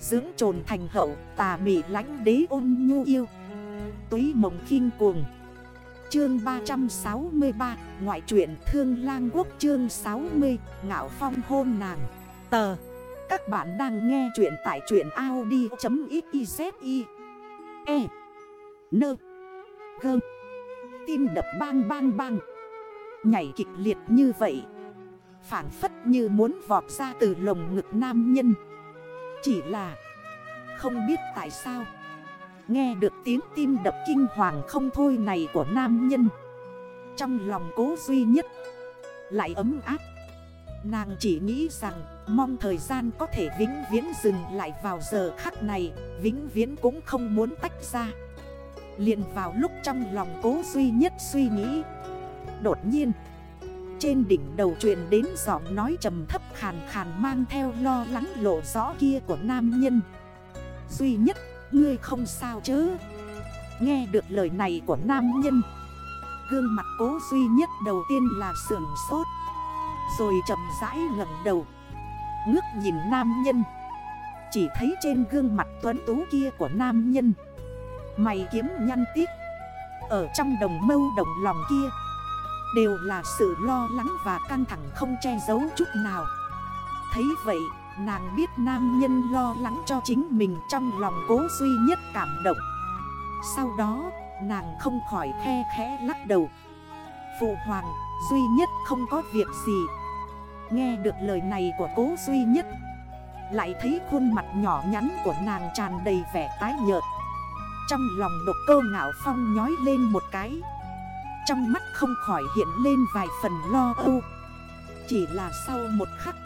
Dưỡng trồn thành hậu, tà mị lánh đế ôn nhu yêu. Túy mộng khinh cuồng. Chương 363 Ngoại truyện Thương Lang Quốc chương 60 Ngạo Phong hôn nàng. Tờ. Các bạn đang nghe chuyện tại truyện Audi.xyz E. Nơ Gơ Tim đập bang bang bang. Nhảy kịch liệt như vậy. Phản phất như muốn vọt ra từ lồng ngực nam nhân. Chỉ là Không biết tại sao. Nghe được tiếng tim đập kinh hoàng không thôi này của nam nhân. Trong lòng cố duy nhất Lại ấm áp. Nàng chỉ nghĩ rằng mong thời gian có thể vĩnh viễn dừng lại vào giờ khắc này, Vĩnh viễn cũng không muốn tách ra. Liền vào lúc trong lòng cố duy nhất suy nghĩ, Đột nhiên trên đỉnh đầu truyền đến giọng nói trầm thấp khàn khàn mang theo lo lắng lộ rõ kia của nam nhân. Duy nhất, Ngươi không sao chứ? Nghe được lời này của nam nhân, Gương mặt cố duy nhất đầu tiên là sườn sốt, Rồi chậm rãi ngẩng đầu, Ngước nhìn nam nhân. Chỉ thấy trên gương mặt tuấn tú kia của nam nhân, Mày kiếm nhăn tiếc, Ở trong đồng mâu đồng lòng kia Đều là sự lo lắng và căng thẳng không che giấu chút nào. Thấy vậy, Nàng biết nam nhân lo lắng cho chính mình trong lòng cố duy nhất cảm động. Sau đó, nàng không khỏi khe khẽ lắc đầu. Phụ hoàng, duy nhất không có việc gì. Nghe được lời này của cố duy nhất, Lại thấy khuôn mặt nhỏ nhắn của nàng tràn đầy vẻ tái nhợt. Trong lòng độc cơ ngạo phong nhói lên một cái. Trong mắt không khỏi hiện lên vài phần lo âu. Chỉ là sau một khắc,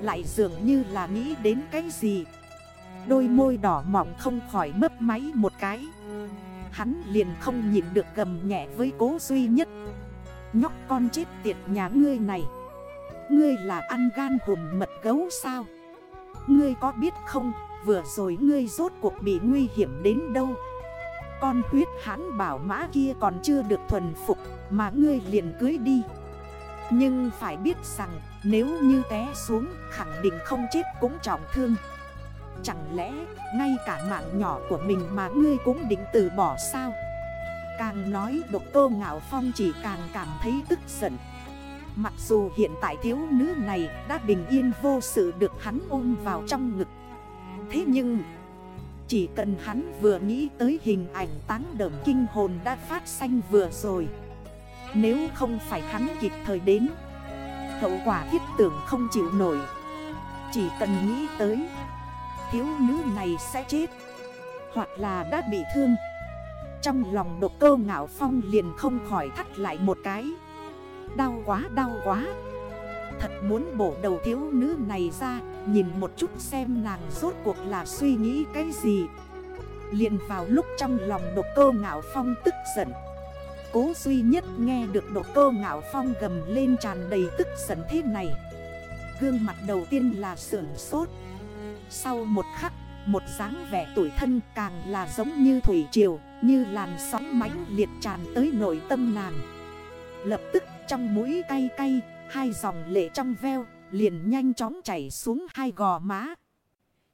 lại dường như là nghĩ đến cái gì. Đôi môi đỏ mỏng không khỏi mấp máy một cái. Hắn liền không nhìn được gầm nhẹ với cố duy nhất. Nhóc con chết tiệt nhà ngươi này, Ngươi là ăn gan hùm mật gấu sao? Ngươi có biết không, Vừa rồi ngươi rốt cuộc bị nguy hiểm đến đâu? Con huyết hãn bảo mã kia còn chưa được thuần phục Mà ngươi liền cưới đi. Nhưng phải biết rằng, nếu như té xuống, khẳng định không chết cũng trọng thương. Chẳng lẽ, ngay cả mạng nhỏ của mình mà ngươi cũng định từ bỏ sao? Càng nói độc tô ngạo phong chỉ càng cảm thấy tức giận. Mặc dù hiện tại thiếu nữ này đã bình yên vô sự được hắn ôm vào trong ngực. Thế nhưng chỉ cần hắn vừa nghĩ tới hình ảnh táng đờm kinh hồn đã phát xanh vừa rồi. Nếu không phải hắn kịp thời đến, Hậu quả thiết tưởng không chịu nổi. Chỉ cần nghĩ tới, Thiếu nữ này sẽ chết, Hoặc là đã bị thương. Trong lòng độc cơ ngạo phong liền không khỏi thắt lại một cái. Đau quá đau quá. Thật muốn bổ đầu thiếu nữ này ra Nhìn một chút xem nàng rốt cuộc là suy nghĩ cái gì. Liền vào lúc trong lòng độc cơ ngạo phong tức giận. Cố duy nhất nghe được Độc cơ ngạo phong gầm lên tràn đầy tức giận thế này. Gương mặt đầu tiên là sưởng sốt. Sau một khắc, một dáng vẻ tuổi thân càng là giống như thủy triều Như làn sóng mãnh liệt tràn tới nội tâm nàng. Lập tức trong mũi cay cay, hai dòng lệ trong veo, Liền nhanh chóng chảy xuống hai gò má.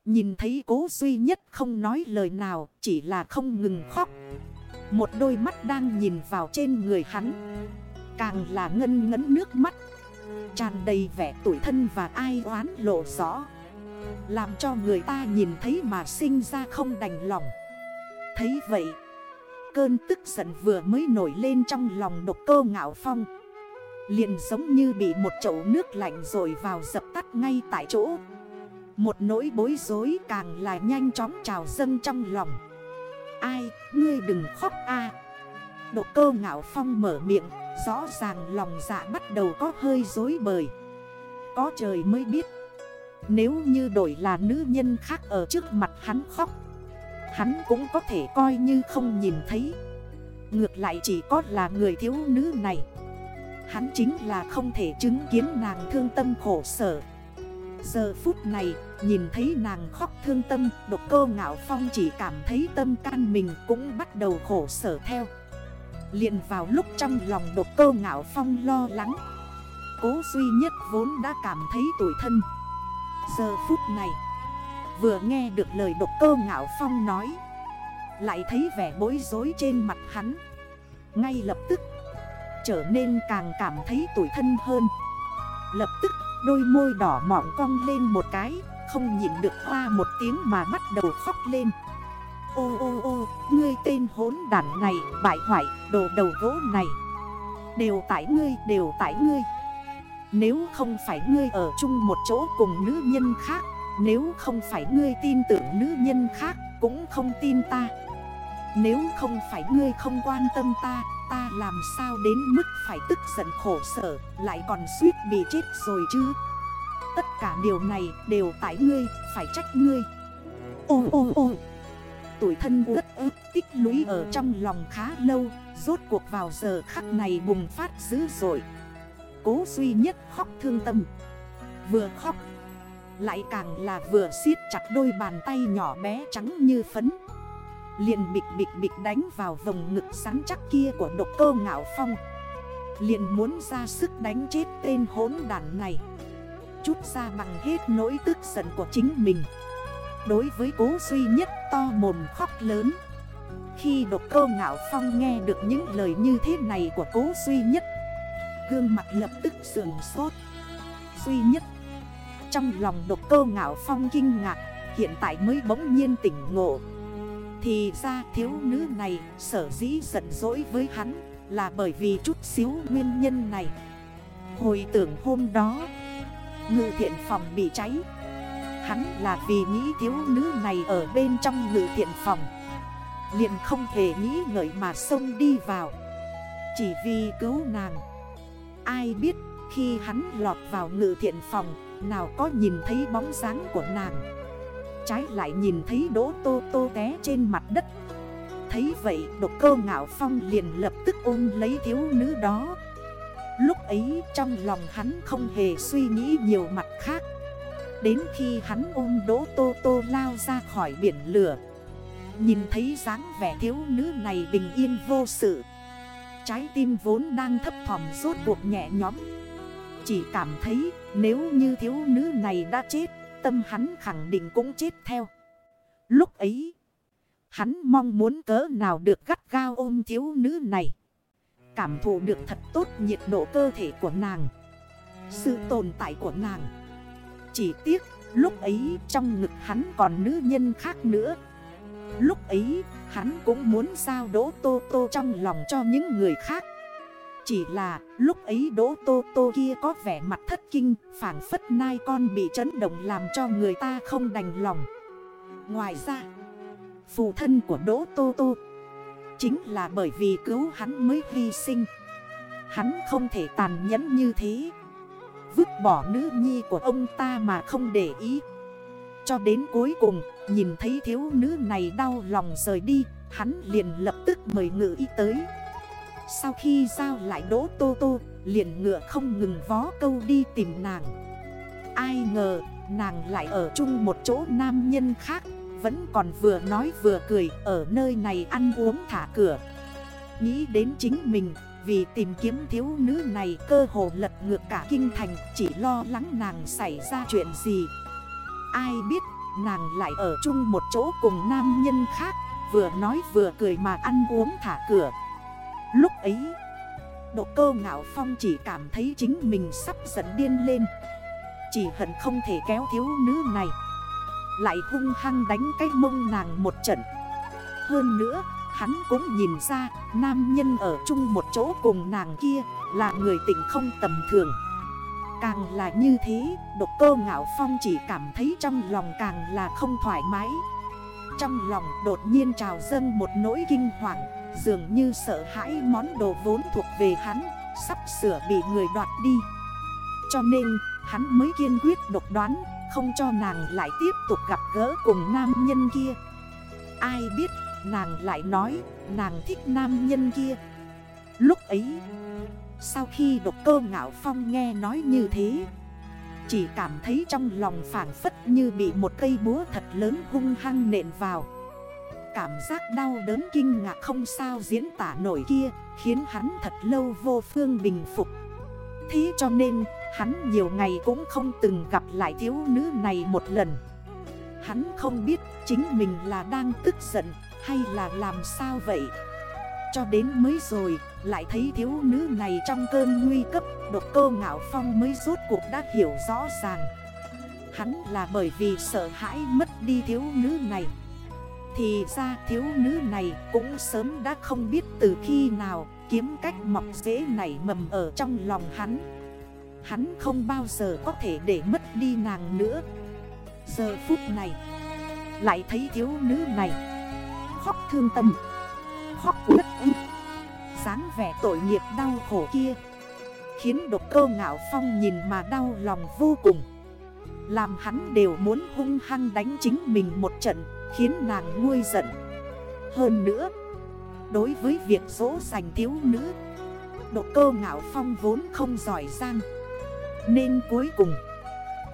Nhìn thấy cố duy nhất không nói lời nào, Chỉ là không ngừng khóc. Một đôi mắt đang nhìn vào trên người hắn. Càng là ngân ngấn nước mắt. Tràn đầy vẻ tuổi thân và ai oán lộ rõ. Làm cho người ta nhìn thấy mà sinh ra không đành lòng. Thấy vậy, Cơn tức giận vừa mới nổi lên trong lòng độc cơ ngạo phong liền giống như bị một chậu nước lạnh rồi vào dập tắt ngay tại chỗ. Một nỗi bối rối càng là nhanh chóng trào dâng trong lòng. Ai, ngươi đừng khóc a. Độ cơ ngạo phong mở miệng Rõ ràng lòng dạ bắt đầu có hơi dối bời. Có trời mới biết Nếu như đổi là nữ nhân khác ở trước mặt hắn khóc Hắn cũng có thể coi như không nhìn thấy. Ngược lại chỉ có là người thiếu nữ này. Hắn chính là không thể chứng kiến nàng thương tâm khổ sở. Giờ phút này, nhìn thấy nàng khóc thương tâm, Độc cơ ngạo phong chỉ cảm thấy tâm can mình cũng bắt đầu khổ sở theo. Liền vào lúc trong lòng độc cơ ngạo phong lo lắng. Cố duy nhất vốn đã cảm thấy tủi thân. Giờ phút này, Vừa nghe được lời độc cơ ngạo phong nói, Lại thấy vẻ bối rối trên mặt hắn. Ngay lập tức Trở nên càng cảm thấy tủi thân hơn. Lập tức đôi môi đỏ mỏng cong lên một cái Không nhìn được hoa một tiếng mà bắt đầu khóc lên. Ô ô ô, ngươi tên hốn đản này, bại hoại, đồ đầu gỗ này. Đều tại ngươi, đều tại ngươi. Nếu không phải ngươi ở chung một chỗ cùng nữ nhân khác Nếu không phải ngươi tin tưởng nữ nhân khác, cũng không tin ta. Nếu không phải ngươi không quan tâm ta, ta làm sao đến mức phải tức giận khổ sở Lại còn suýt bị chết rồi chứ? Tất cả điều này đều tại ngươi, phải trách ngươi. Ô ô ô. Tuổi thân rất ức tích lũy ở trong lòng khá lâu Rốt cuộc vào giờ khắc này bùng phát dữ dội. Cố duy nhất khóc thương tâm. Vừa khóc Lại càng là vừa siết chặt đôi bàn tay nhỏ bé trắng như phấn liền bịch bịch bịch đánh vào vòng ngực sắn chắc kia của độc cơ ngạo phong. Liền muốn ra sức đánh chết tên hốn đàn này. Chút ra bằng hết nỗi tức giận của chính mình. Đối với cố duy nhất to mồm khóc lớn. Khi độc cơ ngạo phong nghe được những lời như thế này của cố duy nhất, Gương mặt lập tức sườn sốt. Duy nhất, Trong lòng độc cơ ngạo phong kinh ngạc, Hiện tại mới bỗng nhiên tỉnh ngộ. Thì ra thiếu nữ này sở dĩ giận dỗi với hắn Là bởi vì chút xíu nguyên nhân này. Hồi tưởng hôm đó, Ngự thiện phòng bị cháy. Hắn là vì nghĩ thiếu nữ này ở bên trong ngự thiện phòng. Liền không hề nghĩ ngợi mà xông đi vào. Chỉ vì cứu nàng. Ai biết khi hắn lọt vào ngự thiện phòng, Nào có nhìn thấy bóng dáng của nàng. Trái lại nhìn thấy đỗ tô tô té trên mặt đất. Thấy vậy, độc cơ ngạo phong liền lập tức ôm lấy thiếu nữ đó. Lúc ấy, trong lòng hắn không hề suy nghĩ nhiều mặt khác. Đến khi hắn ôm đỗ tô tô lao ra khỏi biển lửa, Nhìn thấy dáng vẻ thiếu nữ này bình yên vô sự. Trái tim vốn đang thấp thỏm rốt cuộc nhẹ nhóm Chỉ cảm thấy nếu như thiếu nữ này đã chết Tâm hắn khẳng định cũng chết theo. Lúc ấy, Hắn mong muốn cỡ nào được gắt gao ôm thiếu nữ này. Cảm thụ được thật tốt nhiệt độ cơ thể của nàng, Sự tồn tại của nàng. Chỉ tiếc, lúc ấy trong ngực hắn còn nữ nhân khác nữa. Lúc ấy, hắn cũng muốn giao đỗ tô tô trong lòng cho những người khác. Chỉ là lúc ấy đỗ tô tô kia có vẻ mặt thất kinh Phản phất nai con bị chấn động làm cho người ta không đành lòng. Ngoài ra, Phụ thân của đỗ tô tô Chính là bởi vì cứu hắn mới hy sinh. Hắn không thể tàn nhẫn như thế. Vứt bỏ nữ nhi của ông ta mà không để ý. Cho đến cuối cùng, Nhìn thấy thiếu nữ này đau lòng rời đi, Hắn liền lập tức mời ngự y tới. Sau khi giao lại đỗ tô tô, Liền ngựa không ngừng vó câu đi tìm nàng. Ai ngờ, nàng lại ở chung một chỗ nam nhân khác, Vẫn còn vừa nói vừa cười, Ở nơi này ăn uống thả cửa. Nghĩ đến chính mình, vì tìm kiếm thiếu nữ này cơ hồ lật ngược cả kinh thành, Chỉ lo lắng nàng xảy ra chuyện gì. Ai biết, nàng lại ở chung một chỗ cùng nam nhân khác, Vừa nói vừa cười mà ăn uống thả cửa. Lúc ấy Độ cơ ngạo phong chỉ cảm thấy chính mình sắp giận điên lên. Chỉ hận không thể kéo thiếu nữ này. Lại hung hăng đánh cái mông nàng một trận. Hơn nữa Hắn cũng nhìn ra nam nhân ở chung một chỗ cùng nàng kia là người tỉnh không tầm thường. Càng là như thế, độc cơ ngạo phong chỉ cảm thấy trong lòng càng là không thoải mái. Trong lòng đột nhiên trào dâng một nỗi kinh hoàng. Dường như sợ hãi món đồ vốn thuộc về hắn, Sắp sửa bị người đoạt đi. Cho nên, hắn mới kiên quyết độc đoán, Không cho nàng lại tiếp tục gặp gỡ cùng nam nhân kia. Ai biết, Nàng lại nói, nàng thích nam nhân kia. Lúc ấy, Sau khi độc cơ ngạo phong nghe nói như thế, Chỉ cảm thấy trong lòng phản phất như bị một cây búa thật lớn hung hăng nện vào. Cảm giác đau đớn kinh ngạc không sao diễn tả nổi kia, Khiến hắn thật lâu vô phương bình phục. Thế cho nên, hắn nhiều ngày cũng không từng gặp lại thiếu nữ này một lần. Hắn không biết chính mình là đang tức giận hay là làm sao vậy. Cho đến mới rồi, lại thấy thiếu nữ này trong cơn nguy cấp, Độc cơ ngạo phong mới rốt cuộc đã hiểu rõ ràng. Hắn là bởi vì sợ hãi mất đi thiếu nữ này. Thì ra thiếu nữ này cũng sớm đã không biết từ khi nào Kiếm cách mọc dễ nảy mầm ở trong lòng hắn. Hắn không bao giờ có thể để mất đi nàng nữa. Giờ phút này, Lại thấy thiếu nữ này Khóc thương tâm, Khóc bất ức dáng vẻ tội nghiệp đau khổ kia, Khiến độc cơ ngạo phong nhìn mà đau lòng vô cùng. Làm hắn đều muốn hung hăng đánh chính mình một trận. Khiến nàng nguôi giận. Hơn nữa, Đối với việc dỗ dành thiếu nữ, Độ cơ ngạo phong vốn không giỏi giang. Nên cuối cùng,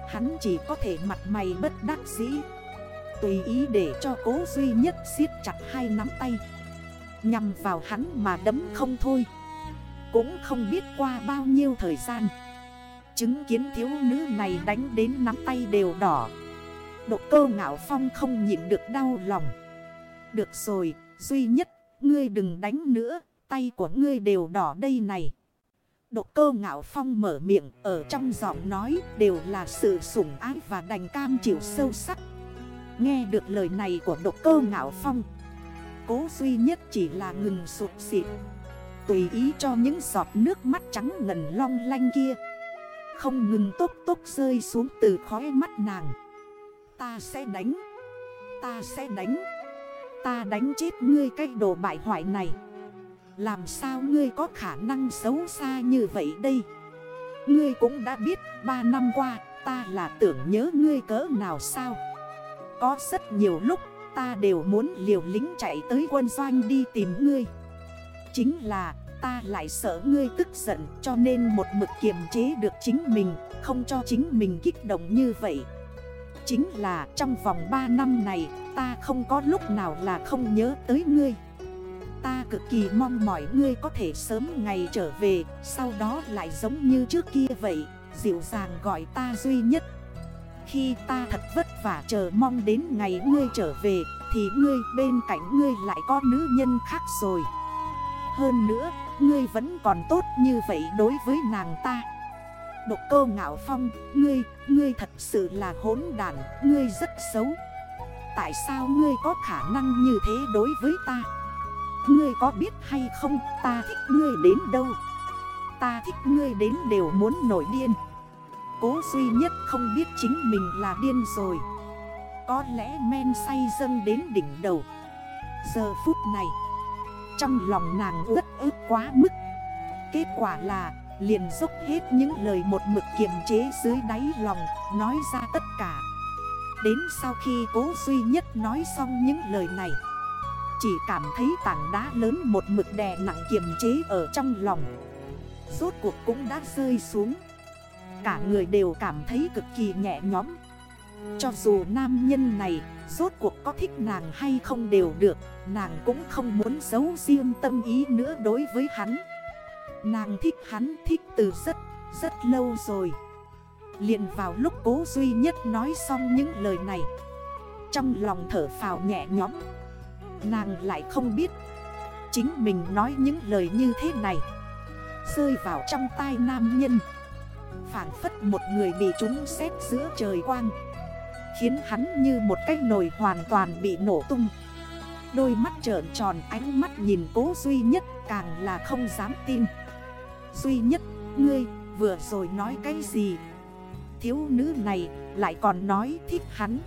Hắn chỉ có thể mặt mày bất đắc dĩ, Tùy ý để cho cố duy nhất siết chặt hai nắm tay. Nhằm vào hắn mà đấm không thôi, Cũng không biết qua bao nhiêu thời gian. Chứng kiến thiếu nữ này đánh đến nắm tay đều đỏ. Độc cơ ngạo phong không nhịn được đau lòng. Được rồi, duy nhất, ngươi đừng đánh nữa Tay của ngươi đều đỏ đây này. Độc cơ ngạo phong mở miệng Ở trong giọng nói đều là sự sủng ái và đành cam chịu sâu sắc. Nghe được lời này của độc cơ ngạo phong Cố duy nhất chỉ là ngừng sụp xịt. Tùy ý cho những giọt nước mắt trắng ngần long lanh kia. Không ngừng tốt tốt rơi xuống từ khói mắt nàng. Ta sẽ đánh. Ta sẽ đánh. Ta đánh chết ngươi cái đồ bại hoại này. Làm sao ngươi có khả năng xấu xa như vậy đây? Ngươi cũng đã biết, ba năm qua, ta là tưởng nhớ ngươi cỡ nào sao? Có rất nhiều lúc, ta đều muốn liều lính chạy tới quân doanh đi tìm ngươi. Chính là, ta lại sợ ngươi tức giận cho nên một mực kiềm chế được chính mình, Không cho chính mình kích động như vậy. Chính là trong vòng 3 năm này ta không có lúc nào là không nhớ tới ngươi. Ta cực kỳ mong mỏi ngươi có thể sớm ngày trở về Sau đó lại giống như trước kia vậy Dịu dàng gọi ta duy nhất. Khi ta thật vất vả chờ mong đến ngày ngươi trở về Thì ngươi bên cạnh ngươi lại có nữ nhân khác rồi. Hơn nữa, ngươi vẫn còn tốt như vậy đối với nàng ta. Độc cơ ngạo phong, ngươi, ngươi thật sự là hỗn đàn, ngươi rất xấu. Tại sao ngươi có khả năng như thế đối với ta? Ngươi có biết hay không ta thích ngươi đến đâu? Ta thích ngươi đến đều muốn nổi điên. Cố duy nhất không biết chính mình là điên rồi. Có lẽ men say dâng đến đỉnh đầu. Giờ phút này Trong lòng nàng ướt ướt quá mức. Kết quả là liền dốc hết những lời một mực kiềm chế dưới đáy lòng, Nói ra tất cả. Đến sau khi cố duy nhất nói xong những lời này, Chỉ cảm thấy tảng đá lớn một mực đè nặng kiềm chế ở trong lòng. Rốt cuộc cũng đã rơi xuống. Cả người đều cảm thấy cực kỳ nhẹ nhõm. Cho dù nam nhân này, rốt cuộc có thích nàng hay không đều được, Nàng cũng không muốn giấu riêng tâm ý nữa đối với hắn. Nàng thích hắn thích từ rất, rất lâu rồi. Liền vào lúc cố duy nhất nói xong những lời này. Trong lòng thở phào nhẹ nhõm. Nàng lại không biết Chính mình nói những lời như thế này. Rơi vào trong tai nam nhân. Phản phất một người bị trúng xét giữa trời quang. Khiến hắn như một cái nồi hoàn toàn bị nổ tung. Đôi mắt trợn tròn ánh mắt nhìn cố duy nhất càng là không dám tin. Duy nhất, ngươi vừa rồi nói cái gì? Thiếu nữ này lại còn nói thích hắn.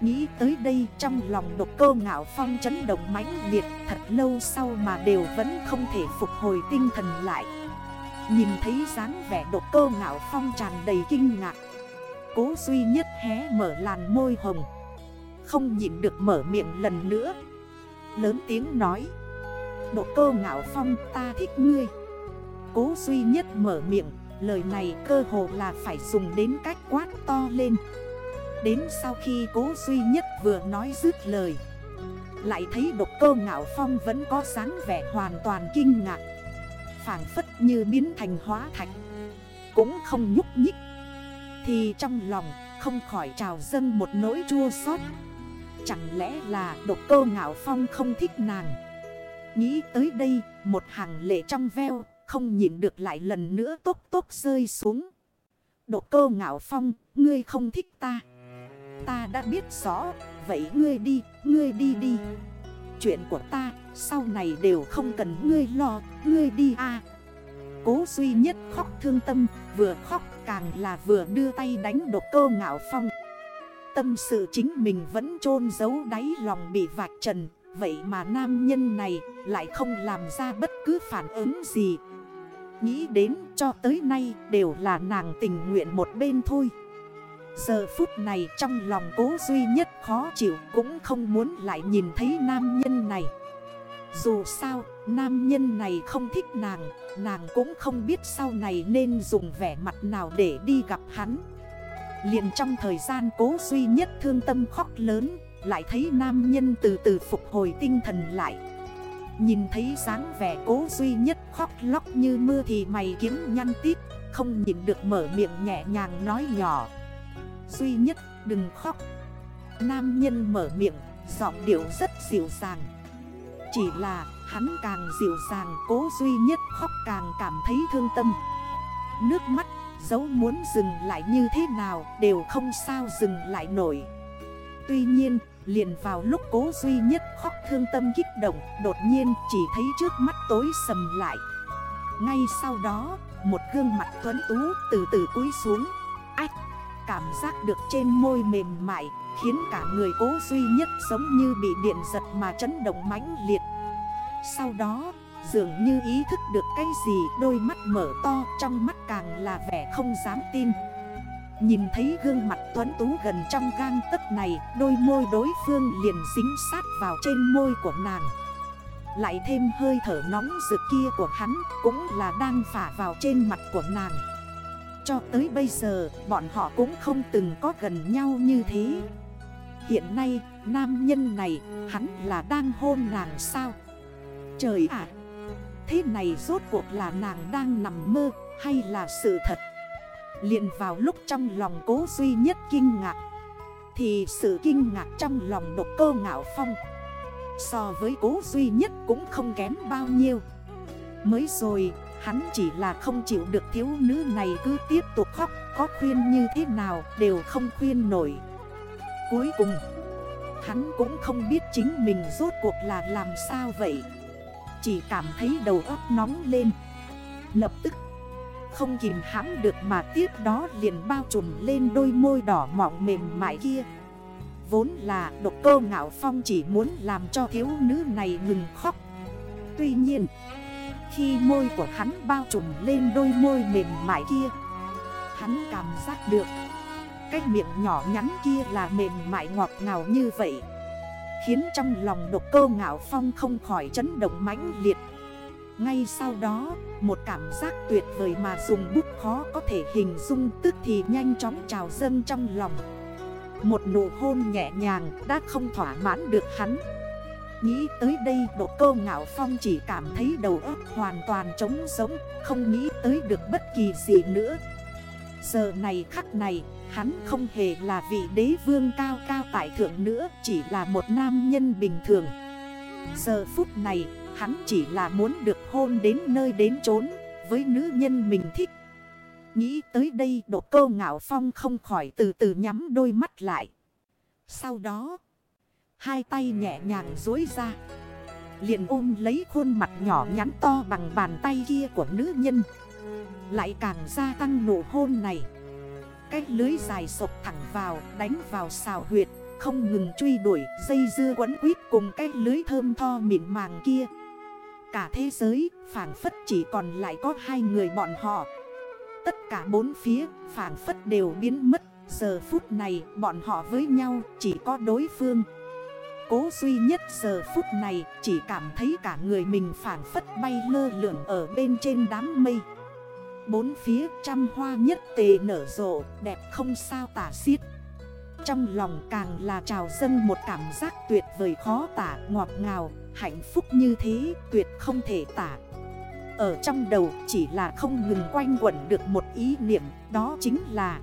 Nghĩ tới đây trong lòng độc cơ ngạo phong chấn động mãnh liệt Thật lâu sau mà đều vẫn không thể phục hồi tinh thần lại. Nhìn thấy dáng vẻ độc cơ ngạo phong tràn đầy kinh ngạc. Cố duy nhất hé mở làn môi hồng. Không nhịn được mở miệng lần nữa. Lớn tiếng nói Độ cơ ngạo phong ta thích ngươi. Cố duy nhất mở miệng, Lời này cơ hồ là phải dùng đến cách quát to lên. Đến sau khi cố duy nhất vừa nói dứt lời, Lại thấy độc cơ ngạo phong vẫn có dáng vẻ hoàn toàn kinh ngạc Phản phất như biến thành hóa thạch, Cũng không nhúc nhích. Thì trong lòng không khỏi trào dâng một nỗi chua xót. Chẳng lẽ là độc cơ ngạo phong không thích nàng? Nghĩ tới đây, một hàng lệ trong veo không nhìn được lại lần nữa tốt tốt rơi xuống. Độc Cô ngạo phong, Ngươi không thích ta. Ta đã biết rõ, Vậy ngươi đi Ngươi đi đi. Chuyện của ta, Sau này đều không cần ngươi lo, Ngươi đi a. Cố duy nhất khóc thương tâm, Vừa khóc càng là vừa đưa tay đánh độc cơ ngạo phong. Tâm sự chính mình vẫn chôn giấu đáy lòng bị vạch trần, Vậy mà nam nhân này lại không làm ra bất cứ phản ứng gì. Nghĩ đến cho tới nay đều là nàng tình nguyện một bên thôi. Giờ phút này trong lòng cố duy nhất khó chịu cũng không muốn lại nhìn thấy nam nhân này. Dù sao, nam nhân này không thích nàng Nàng cũng không biết sau này nên dùng vẻ mặt nào để đi gặp hắn. Liền trong thời gian cố duy nhất thương tâm khóc lớn, Lại thấy nam nhân từ từ phục hồi tinh thần lại. Nhìn thấy dáng vẻ cố duy nhất khóc lóc như mưa thì mày kiếm nhăn tít, Không nhìn được mở miệng nhẹ nhàng nói nhỏ. Duy nhất, đừng khóc. Nam nhân mở miệng, giọng điệu rất dịu dàng. Chỉ là hắn càng dịu dàng, cố duy nhất khóc càng cảm thấy thương tâm. Nước mắt, Dấu muốn dừng lại như thế nào đều không sao dừng lại nổi. Tuy nhiên liền vào lúc cố duy nhất khóc thương tâm kích động, Đột nhiên chỉ thấy trước mắt tối sầm lại. Ngay sau đó, một gương mặt tuấn tú từ từ cúi xuống. Ách, Cảm giác được trên môi mềm mại, Khiến cả người cố duy nhất giống như bị điện giật mà chấn động mãnh liệt. Sau đó, Dường như ý thức được cái gì, đôi mắt mở to, trong mắt càng là vẻ không dám tin. Nhìn thấy gương mặt tuấn tú gần trong gang tấc này, Đôi môi đối phương liền dính sát vào trên môi của nàng. Lại thêm hơi thở nóng rực kia của hắn Cũng là đang phả vào trên mặt của nàng. Cho tới bây giờ, bọn họ cũng không từng có gần nhau như thế. Hiện nay, nam nhân này, hắn là đang hôn nàng sao? Trời ạ! Thế này rốt cuộc là nàng đang nằm mơ, hay là sự thật? Liền vào lúc trong lòng cố duy nhất kinh ngạc. Thì sự kinh ngạc trong lòng độc cơ ngạo phong. So với cố duy nhất cũng không kém bao nhiêu. Mới rồi, hắn chỉ là không chịu được thiếu nữ này cứ tiếp tục khóc, Có khuyên như thế nào đều không khuyên nổi. Cuối cùng, hắn cũng không biết chính mình rốt cuộc là làm sao vậy. Chỉ cảm thấy đầu óc nóng lên. Lập tức không kìm hãm được mà tiếp đó liền bao trùm lên đôi môi đỏ mọng mềm mại kia. Vốn là độc cô ngạo phong chỉ muốn làm cho thiếu nữ này ngừng khóc. Tuy nhiên, Khi môi của hắn bao trùm lên đôi môi mềm mại kia, Hắn cảm giác được, Cái miệng nhỏ nhắn kia là mềm mại ngọt ngào như vậy, Khiến trong lòng độc cơ ngạo phong không khỏi chấn động mãnh liệt. Ngay sau đó, một cảm giác tuyệt vời mà dùng bút khó có thể hình dung tức thì nhanh chóng trào dâng trong lòng. Một nụ hôn nhẹ nhàng đã không thỏa mãn được hắn. Nghĩ tới đây độ cơ ngạo phong chỉ cảm thấy đầu óc hoàn toàn trống sống Không nghĩ tới được bất kỳ gì nữa. Giờ này khắc này Hắn không hề là vị đế vương cao cao tại thượng nữa Chỉ là một nam nhân bình thường. Giờ phút này hắn chỉ là muốn được hôn đến nơi đến chốn, Với nữ nhân mình thích. Nghĩ tới đây đột cô ngạo phong không khỏi từ từ nhắm đôi mắt lại. Sau đó, Hai tay nhẹ nhàng dối ra, liền ôm lấy khuôn mặt nhỏ nhắn to bằng bàn tay kia của nữ nhân. Lại càng gia tăng nụ hôn này. Cái lưới dài sộc thẳng vào, đánh vào xào huyệt, Không ngừng truy đuổi, dây dưa quấn quýt cùng cái lưới thơm tho mịn màng kia. Cả thế giới phản phất chỉ còn lại có hai người bọn họ. Tất cả bốn phía phản phất đều biến mất. Giờ phút này, bọn họ với nhau, chỉ có đối phương. Cố duy nhất giờ phút này, chỉ cảm thấy cả người mình phản phất bay lơ lửng ở bên trên đám mây. Bốn phía, trăm hoa nhất tề nở rộ, đẹp không sao tả xiết. Trong lòng càng là trào dâng một cảm giác tuyệt vời khó tả, ngọt ngào. Hạnh phúc như thế tuyệt không thể tả. Ở trong đầu chỉ là không ngừng quanh quẩn được một ý niệm đó chính là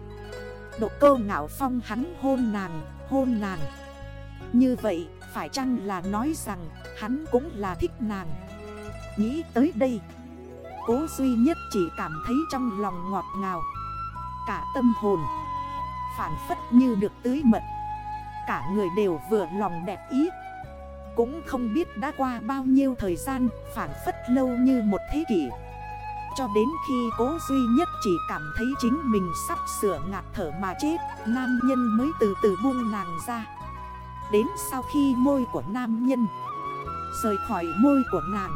Độ cơ ngạo phong hắn hôn nàng, hôn nàng. Như vậy phải chăng là nói rằng hắn cũng là thích nàng? Nghĩ tới đây Cố duy nhất chỉ cảm thấy trong lòng ngọt ngào. Cả tâm hồn Phản phất như được tưới mật. Cả người đều vừa lòng đẹp ý. Cũng không biết đã qua bao nhiêu thời gian Phản phất lâu như một thế kỷ. Cho đến khi cố duy nhất chỉ cảm thấy chính mình sắp sửa ngạt thở mà chết, Nam nhân mới từ từ buông nàng ra. Đến sau khi môi của nam nhân Rời khỏi môi của nàng,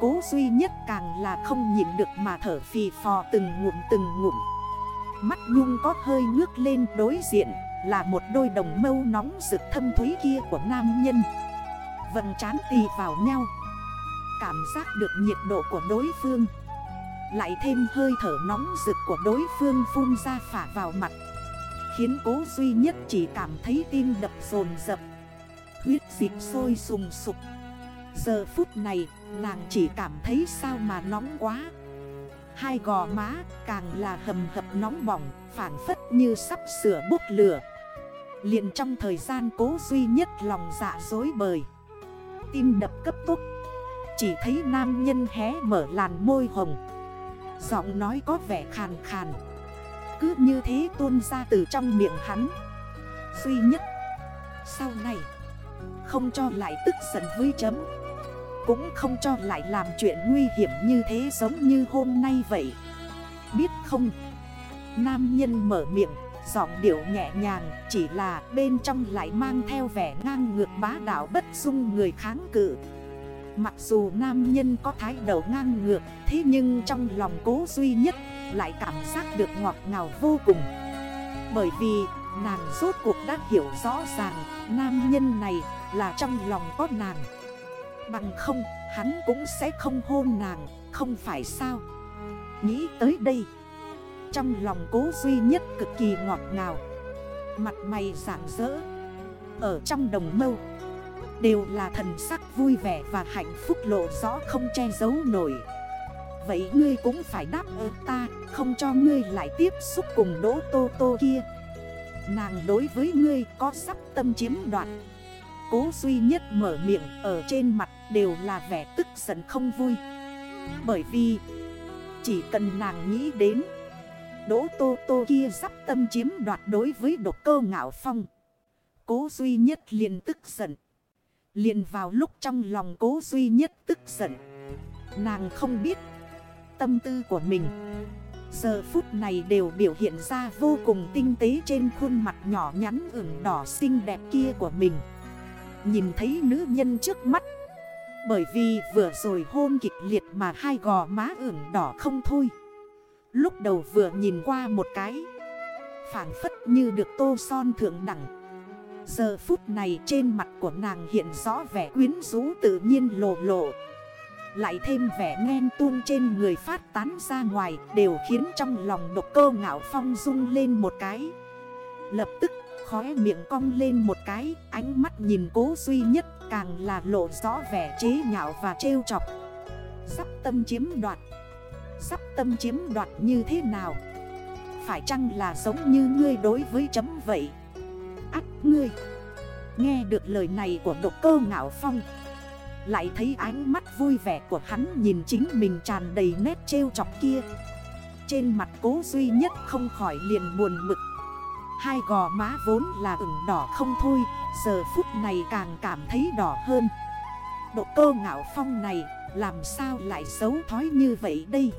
Cố duy nhất càng là không nhịn được mà thở phì phò từng ngụm từng ngụm. Mắt nhung có hơi ngước lên đối diện, Là một đôi đồng mâu nóng rực thâm thúy kia của nam nhân. Vần chán tì vào nhau. Cảm giác được nhiệt độ của đối phương. Lại thêm hơi thở nóng rực của đối phương phun ra phả vào mặt. Khiến cố duy nhất chỉ cảm thấy tim đập rồn rập. Huyết dịch sôi sùng sục. Giờ phút này, nàng chỉ cảm thấy sao mà nóng quá. Hai gò má càng là hầm hập nóng bỏng Phản phất như sắp sửa bốc lửa. Liền trong thời gian cố duy nhất lòng dạ dối bời. Tim đập cấp tốc. Chỉ thấy nam nhân hé mở làn môi hồng. Giọng nói có vẻ khàn khàn. Cứ như thế tuôn ra từ trong miệng hắn. Duy nhất, Sau này, Không cho lại tức giận với chấm. Cũng không cho lại làm chuyện nguy hiểm như thế giống như hôm nay vậy. Biết không? Nam nhân mở miệng. Giọng điệu nhẹ nhàng, Chỉ là bên trong lại mang theo vẻ ngang ngược bá đạo bất dung người kháng cự. Mặc dù nam nhân có thái độ ngang ngược, Thế nhưng trong lòng cố duy nhất Lại cảm giác được ngọt ngào vô cùng. Bởi vì nàng rốt cuộc đã hiểu rõ ràng Nam nhân này là trong lòng có nàng. Bằng không, hắn cũng sẽ không hôn nàng, Không phải sao? Nghĩ tới đây trong lòng cố duy nhất cực kỳ ngọt ngào. Mặt mày rạng rỡ. Ở trong đồng mâu, Đều là thần sắc vui vẻ và hạnh phúc lộ rõ không che giấu nổi. Vậy ngươi cũng phải đáp ơn ta, Không cho ngươi lại tiếp xúc cùng đỗ tô tô kia. Nàng đối với ngươi có sắp tâm chiếm đoạt. Cố duy nhất mở miệng ở trên mặt đều là vẻ tức giận không vui. Bởi vì, chỉ cần nàng nghĩ đến Đỗ tô tô kia sắp tâm chiếm đoạt đối với độc cơ ngạo phong. Cố duy nhất liền tức giận. Liền vào lúc trong lòng cố duy nhất tức giận. Nàng không biết Tâm tư của mình. Giờ phút này đều biểu hiện ra vô cùng tinh tế trên khuôn mặt nhỏ nhắn ửng đỏ xinh đẹp kia của mình. Nhìn thấy nữ nhân trước mắt. Bởi vì vừa rồi hôn kịch liệt mà hai gò má ửng đỏ không thôi. Lúc đầu vừa nhìn qua một cái. Phản phất như được tô son thượng đẳng. Giờ phút này trên mặt của nàng hiện rõ vẻ quyến rũ tự nhiên lộ lộ. Lại thêm vẻ ghen tuôn trên người phát tán ra ngoài Đều khiến trong lòng độc cơ ngạo phong rung lên một cái. Lập tức, khóe miệng cong lên một cái, Ánh mắt nhìn cố duy nhất càng là lộ rõ vẻ chế nhạo và trêu chọc. Sắp tâm chiếm đoạt. Sắp tâm chiếm đoạt như thế nào? Phải chăng là giống như ngươi đối với chấm vậy? Ác ngươi! Nghe được lời này của độc cơ ngạo phong, Lại thấy ánh mắt vui vẻ của hắn nhìn chính mình tràn đầy nét trêu chọc kia. Trên mặt cố duy nhất không khỏi liền buồn mực. Hai gò má vốn là ửng đỏ không thôi, Giờ phút này càng cảm thấy đỏ hơn. Độ cơ ngạo phong này, làm sao lại xấu thói như vậy đây?